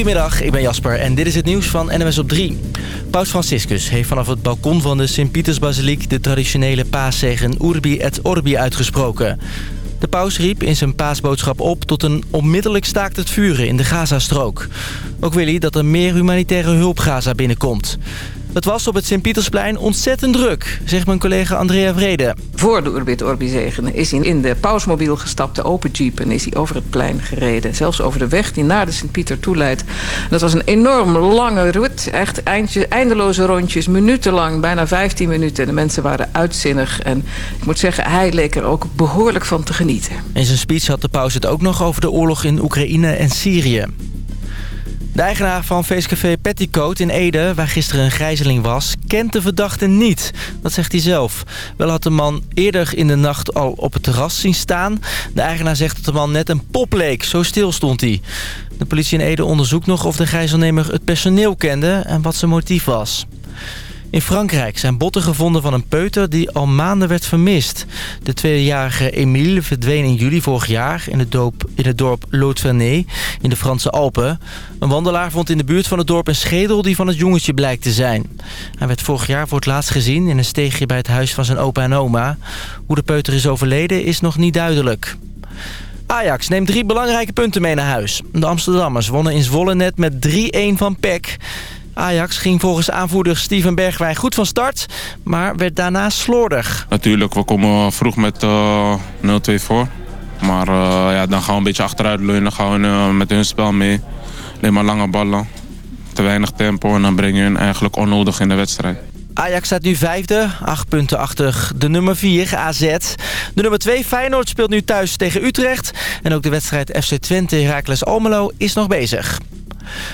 Goedemiddag, ik ben Jasper en dit is het nieuws van NMS op 3. Paus Franciscus heeft vanaf het balkon van de Sint-Pietersbasiliek... de traditionele paaszegen Urbi et Orbi uitgesproken. De paus riep in zijn paasboodschap op tot een onmiddellijk staakt het vuren in de Gazastrook. Ook wil hij dat er meer humanitaire hulp Gaza binnenkomt. Het was op het Sint-Pietersplein ontzettend druk, zegt mijn collega Andrea Vrede. Voor de Urbit Orbi-zegen is hij in de pausmobiel gestapt, de open jeep... en is hij over het plein gereden. Zelfs over de weg die naar de Sint-Pieter toeleidt. Dat was een enorm lange route, echt eindje, eindeloze rondjes, minutenlang, bijna 15 minuten. De mensen waren uitzinnig en ik moet zeggen, hij leek er ook behoorlijk van te genieten. In zijn speech had de paus het ook nog over de oorlog in Oekraïne en Syrië. De eigenaar van feestcafé Petticoat in Ede, waar gisteren een gijzeling was... kent de verdachte niet. Dat zegt hij zelf. Wel had de man eerder in de nacht al op het terras zien staan. De eigenaar zegt dat de man net een pop leek. Zo stil stond hij. De politie in Ede onderzoekt nog of de gijzelnemer het personeel kende... en wat zijn motief was. In Frankrijk zijn botten gevonden van een peuter die al maanden werd vermist. De tweejarige Emile verdween in juli vorig jaar in het, dorp, in het dorp in de Franse Alpen. Een wandelaar vond in de buurt van het dorp een schedel die van het jongetje blijkt te zijn. Hij werd vorig jaar voor het laatst gezien in een steegje bij het huis van zijn opa en oma. Hoe de peuter is overleden is nog niet duidelijk. Ajax neemt drie belangrijke punten mee naar huis. De Amsterdammers wonnen in Zwolle net met 3-1 van PEC. Ajax ging volgens aanvoerder Steven Bergwijn goed van start, maar werd daarna slordig. Natuurlijk, we komen vroeg met uh, eh, 0-2 voor. Maar uh, ja, dan gaan we een beetje achteruit leunen, gaan we uh, met hun spel mee. Alleen maar lange ballen, te weinig tempo en dan breng je hun eigenlijk onnodig in de wedstrijd. Ajax staat nu vijfde, acht punten achter de nummer 4, AZ. De nummer 2, Feyenoord, speelt nu thuis tegen Utrecht. En ook de wedstrijd FC Twente Heracles Almelo is nog bezig.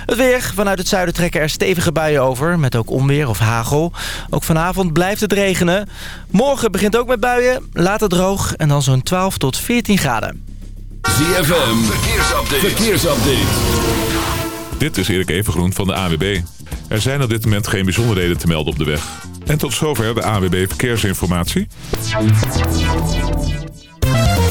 Het weer. Vanuit het zuiden trekken er stevige buien over. Met ook onweer of hagel. Ook vanavond blijft het regenen. Morgen begint ook met buien. Later droog. En dan zo'n 12 tot 14 graden. ZFM. Verkeersupdate. Verkeersupdate. Dit is Erik Evengroen van de AWB. Er zijn op dit moment geen bijzonderheden te melden op de weg. En tot zover de AWB Verkeersinformatie.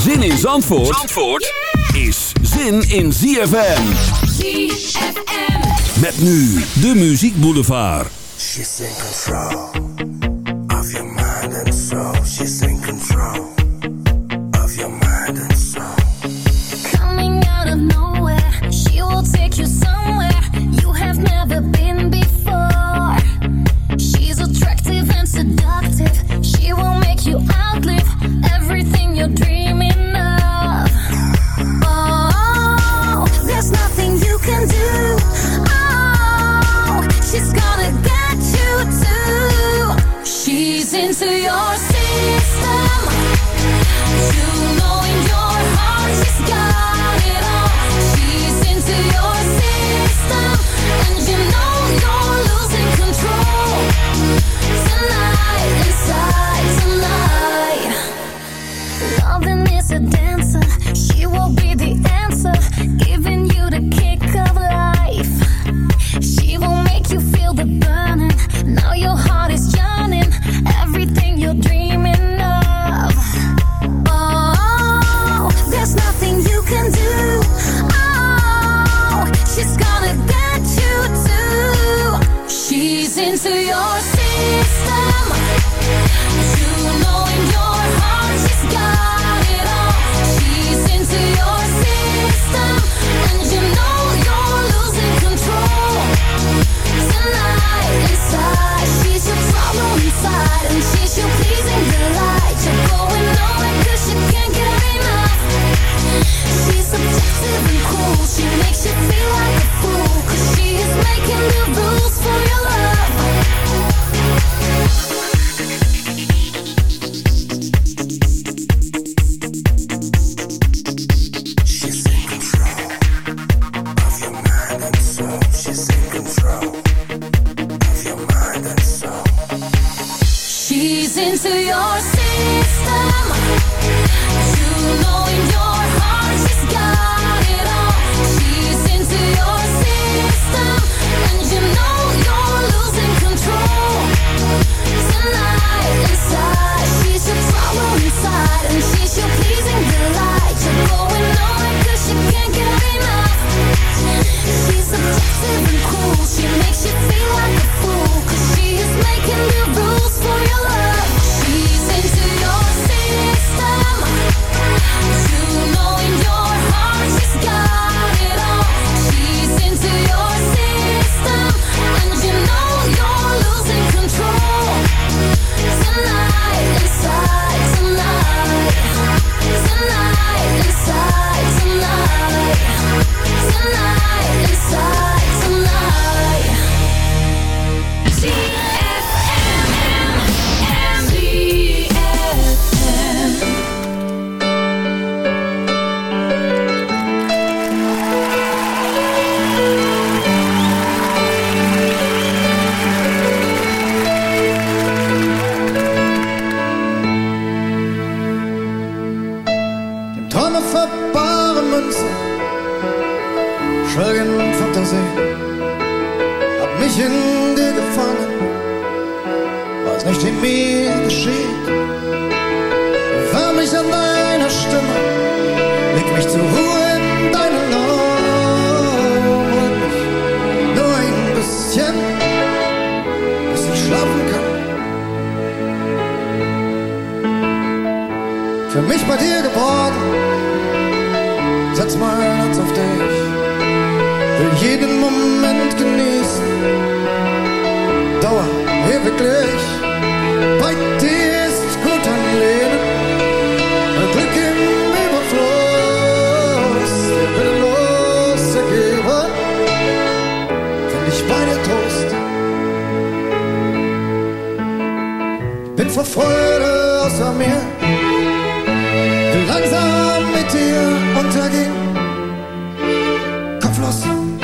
Zin in Zandvoort, Zandvoort is zin in ZFM. ZFM. Met nu de Muziek Boulevard. She's in control of your mind and soul. She's in control of your mind and soul. Coming out of nowhere, she will take you somewhere you have never been before. She's attractive and seductive. She will make you outlive everything you're dreaming. awesome.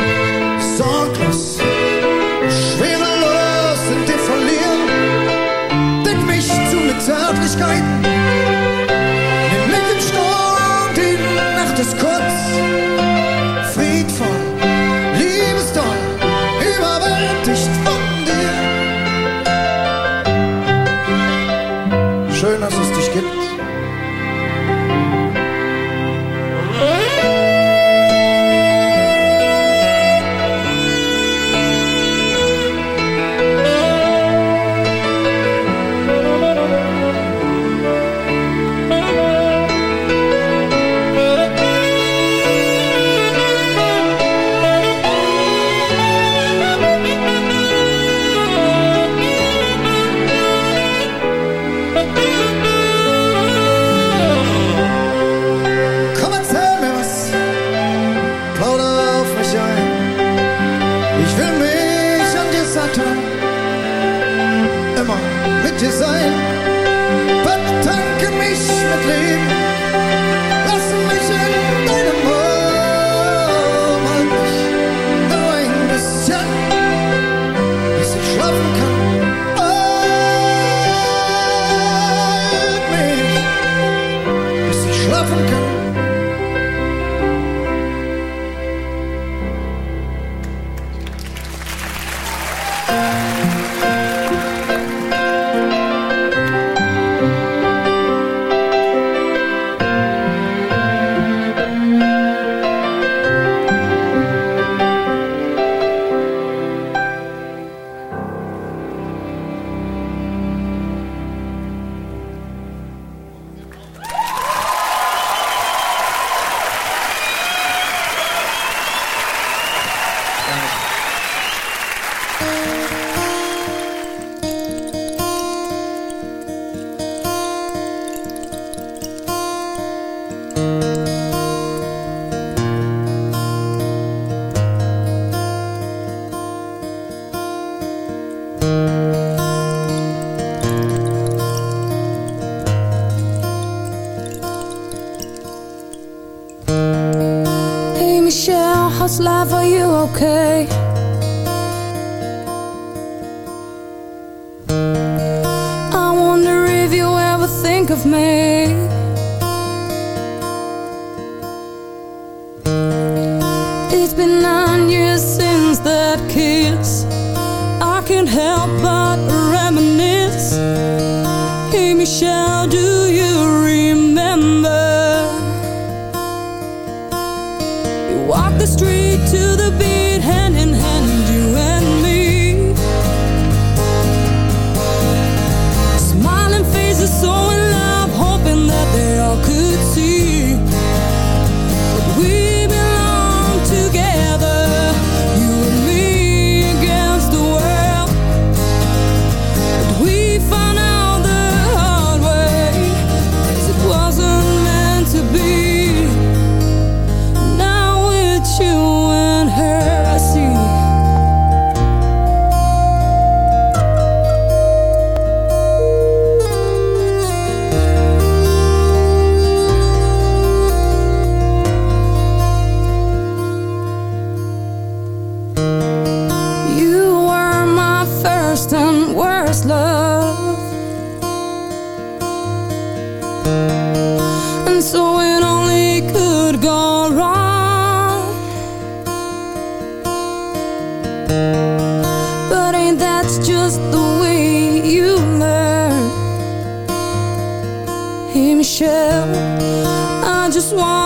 just want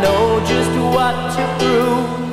know just what to prove.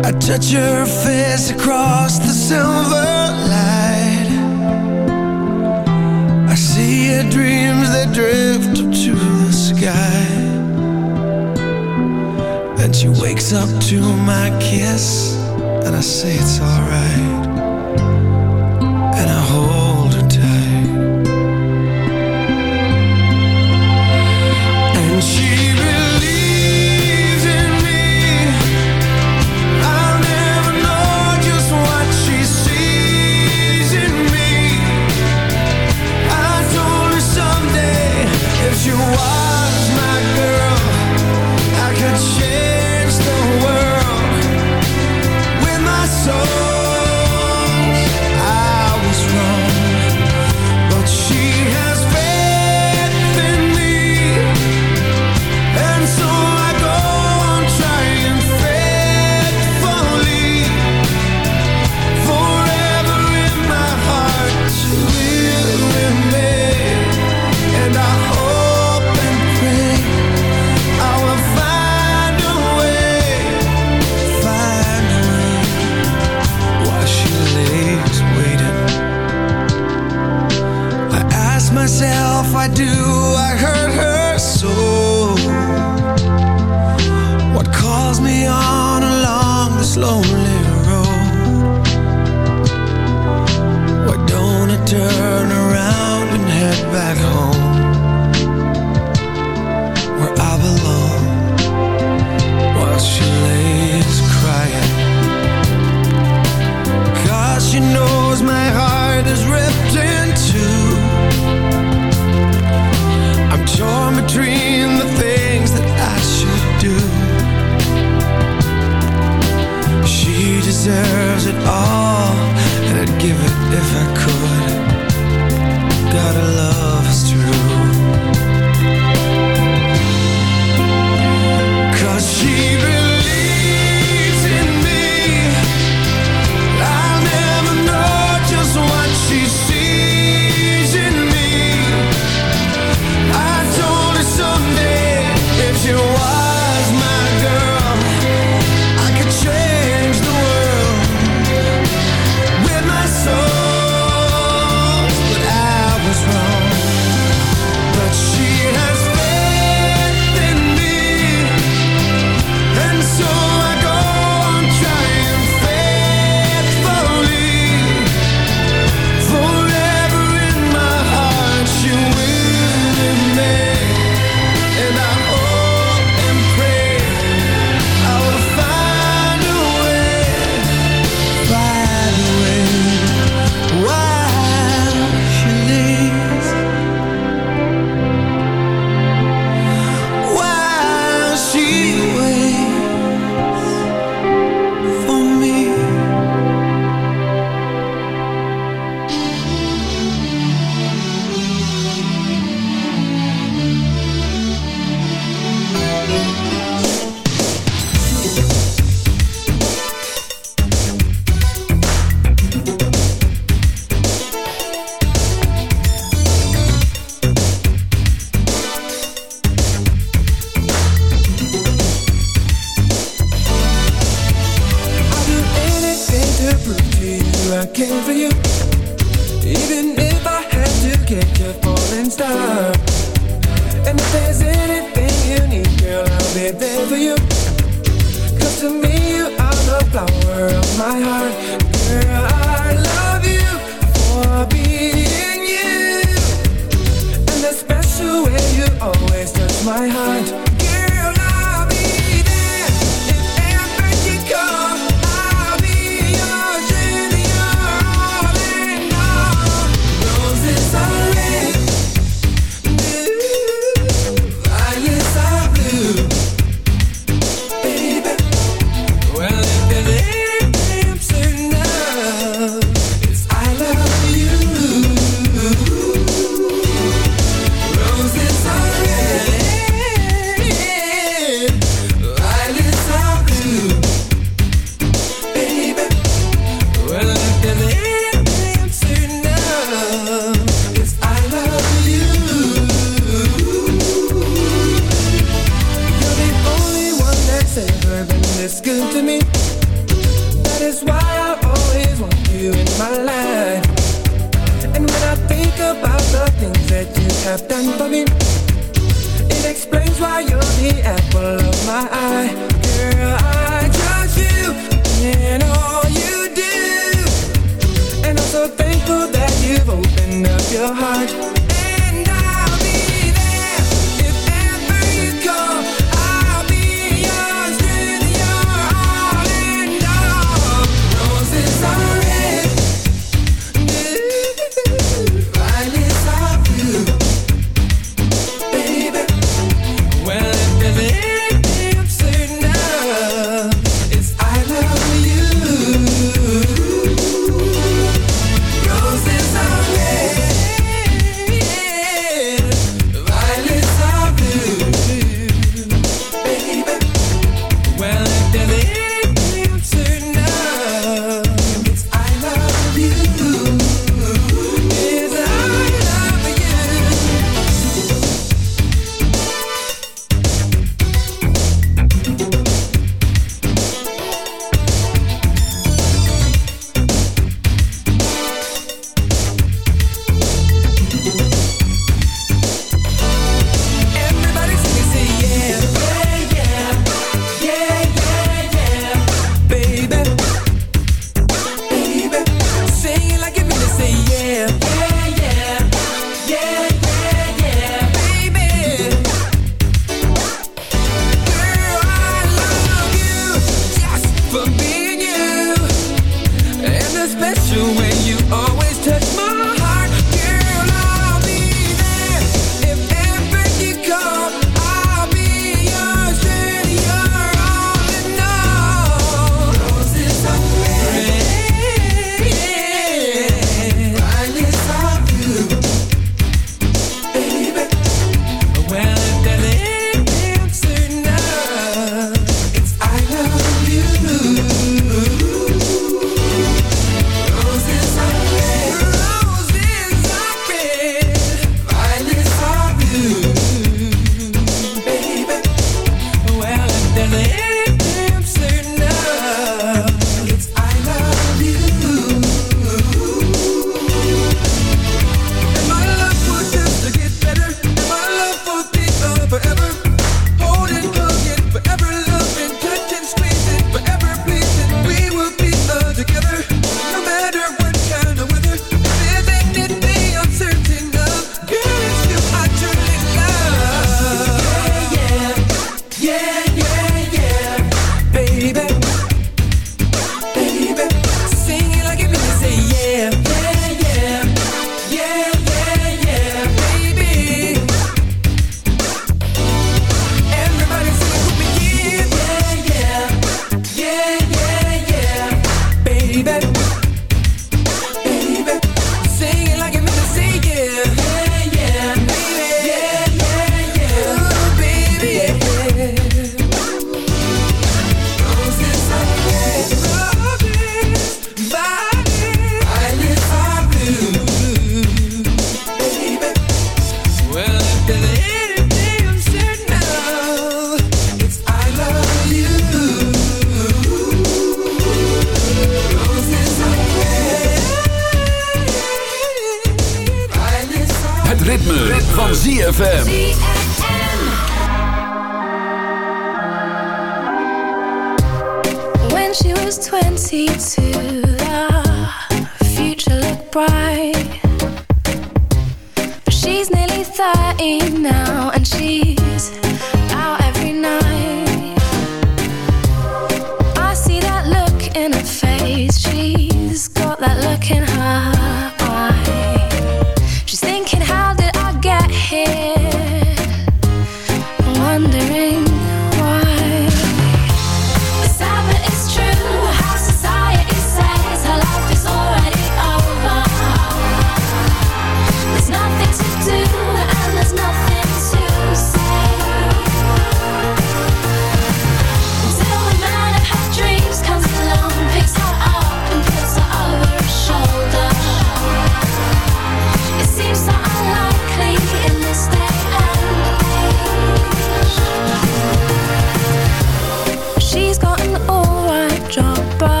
drop by.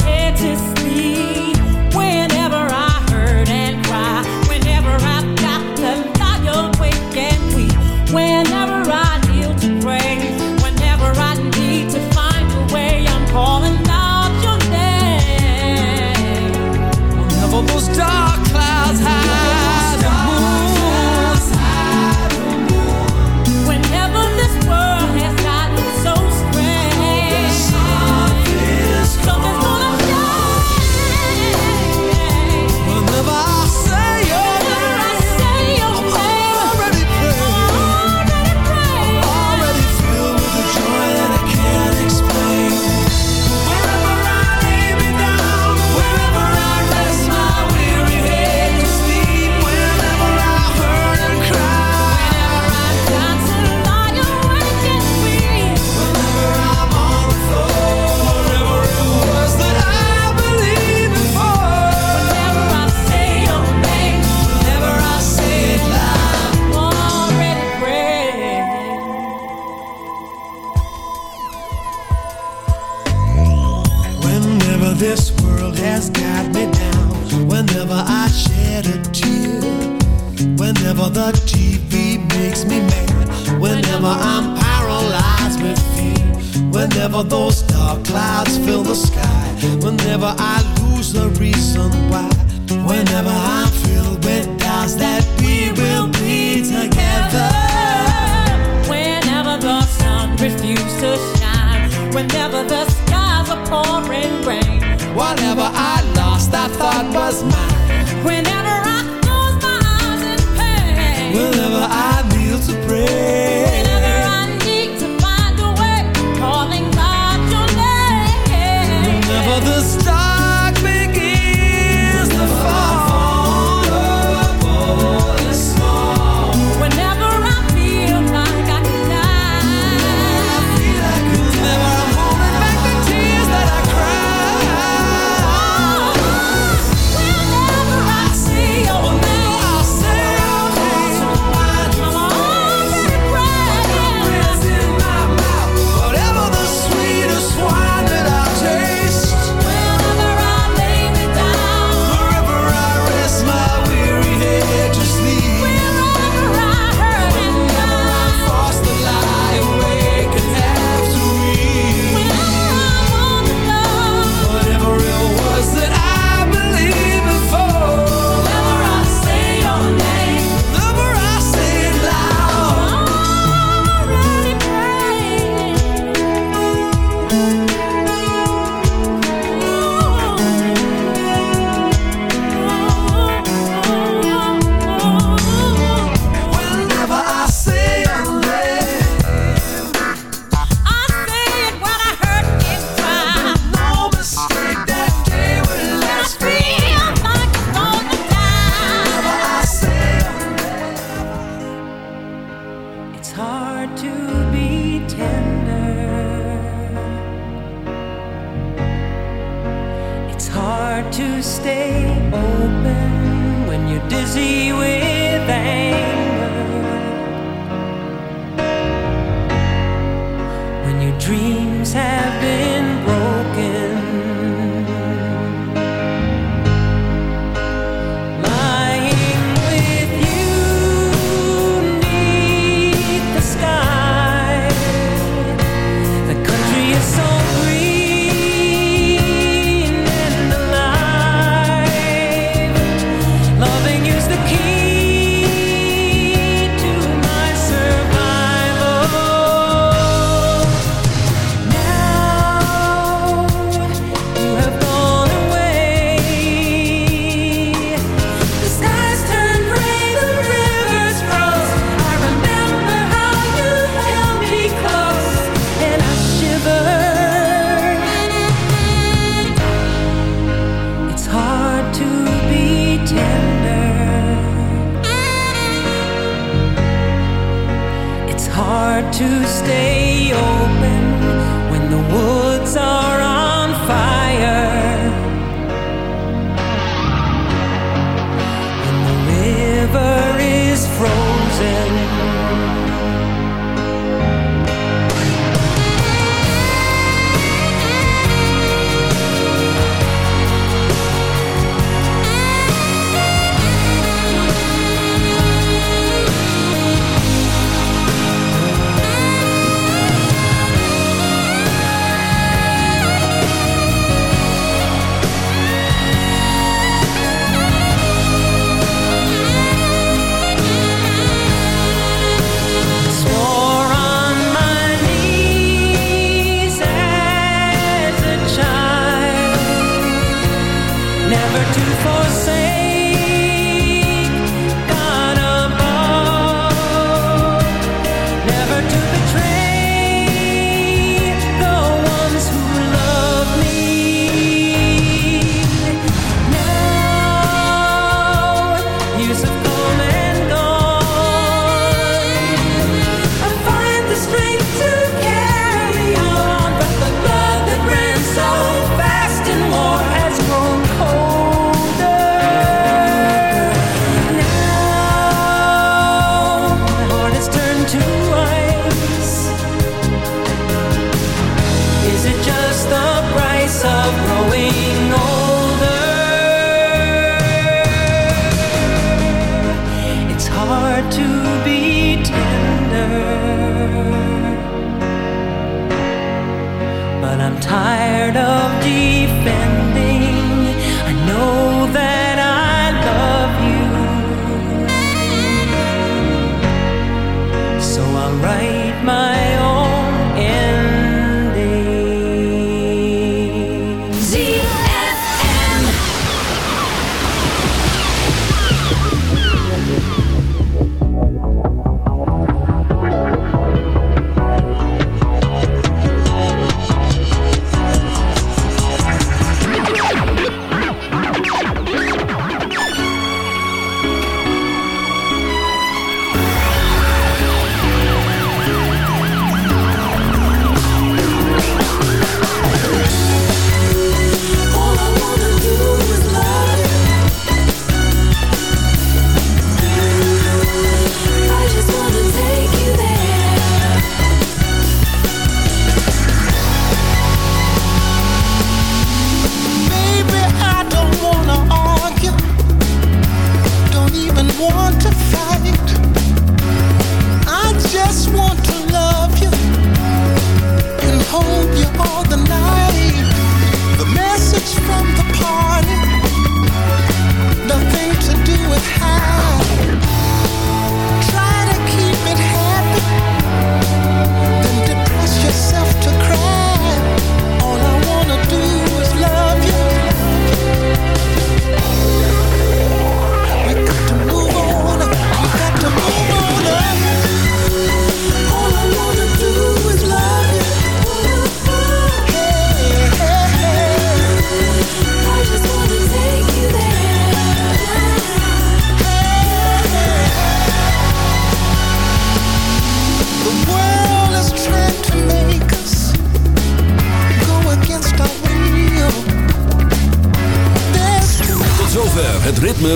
whenever I shed a tear, whenever the TV makes me mad, whenever I'm paralyzed with fear, whenever those dark clouds fill the sky, whenever I lose the reason why, whenever I'm filled with doubts that we will be together. Whenever the sun refuses to shine, whenever the skies are pouring rain Whatever I lost, I thought was mine. Whenever I close my eyes in pain, whenever I kneel to pray.